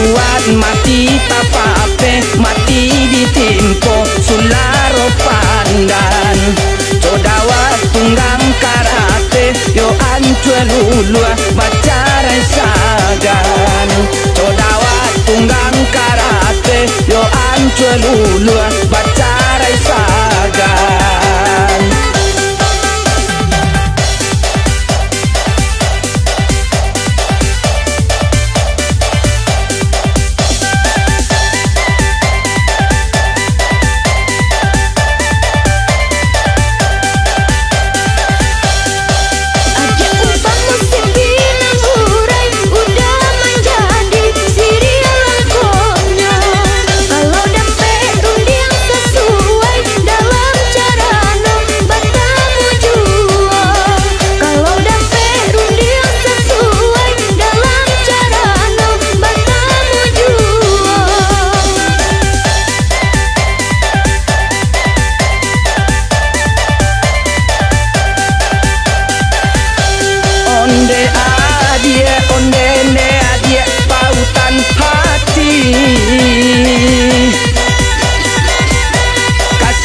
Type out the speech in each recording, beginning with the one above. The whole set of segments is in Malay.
Joduan mati tapape Mati ditimpo sularo pandan Jodawa tunggang karate. Yo ancue lulua bacara sagan Jodawa tunggang karate Yo ancue lulua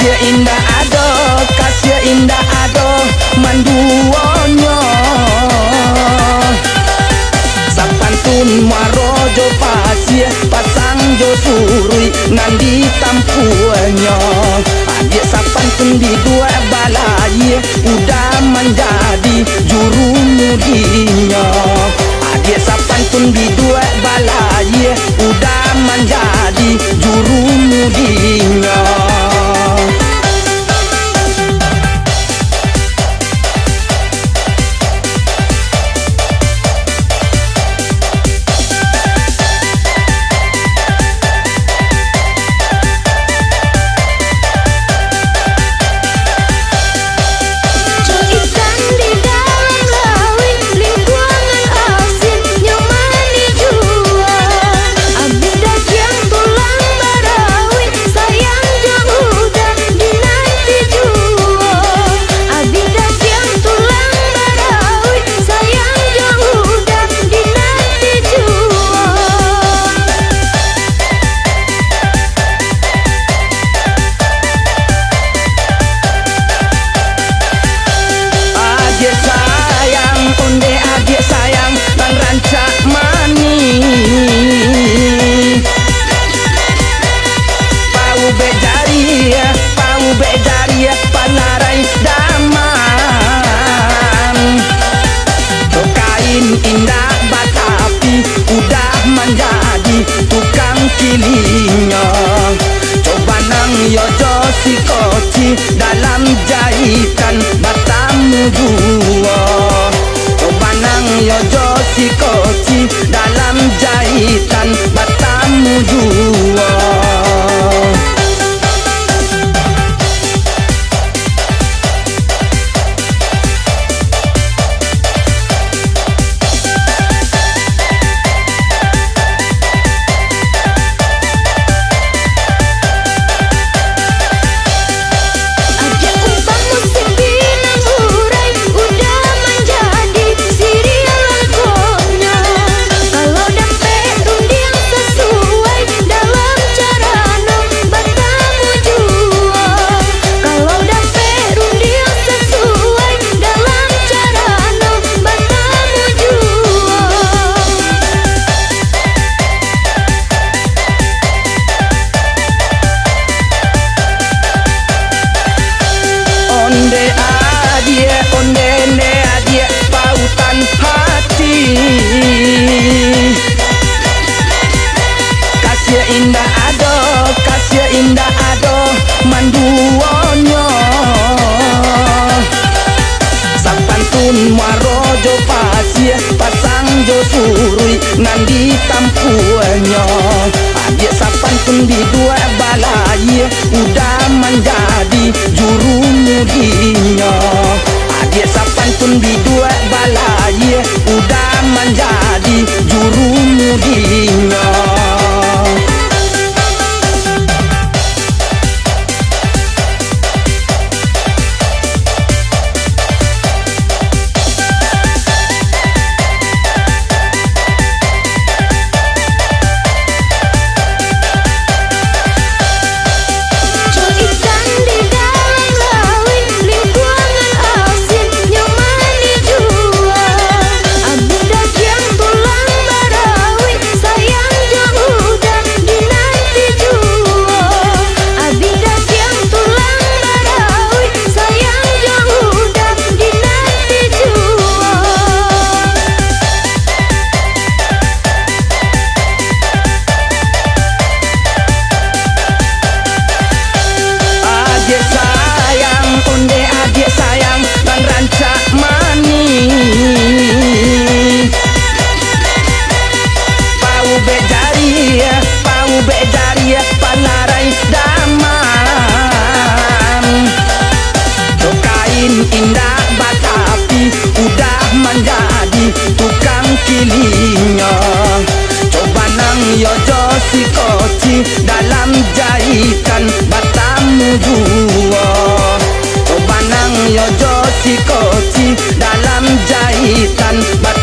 Kasih indah ado, kasih indah ado Manduonyo Sapantun marojo pasir Pasang jo surui Nandi tampuanyo. Adik sapantun di dua balai Kain indah batapi Udah menjadi tukang kilingnya Coba nang yojo si koci Dalam jahitan batamu dua Surui Nandi tampuanyo. Adik sapantun di dua balai Udah menjadi juru mudinya Adik sapantun di dua balai Udah menjadi juru yojo si koci dalam jahitan batamu dua Coba nang yojo si koci dalam jahitan batamu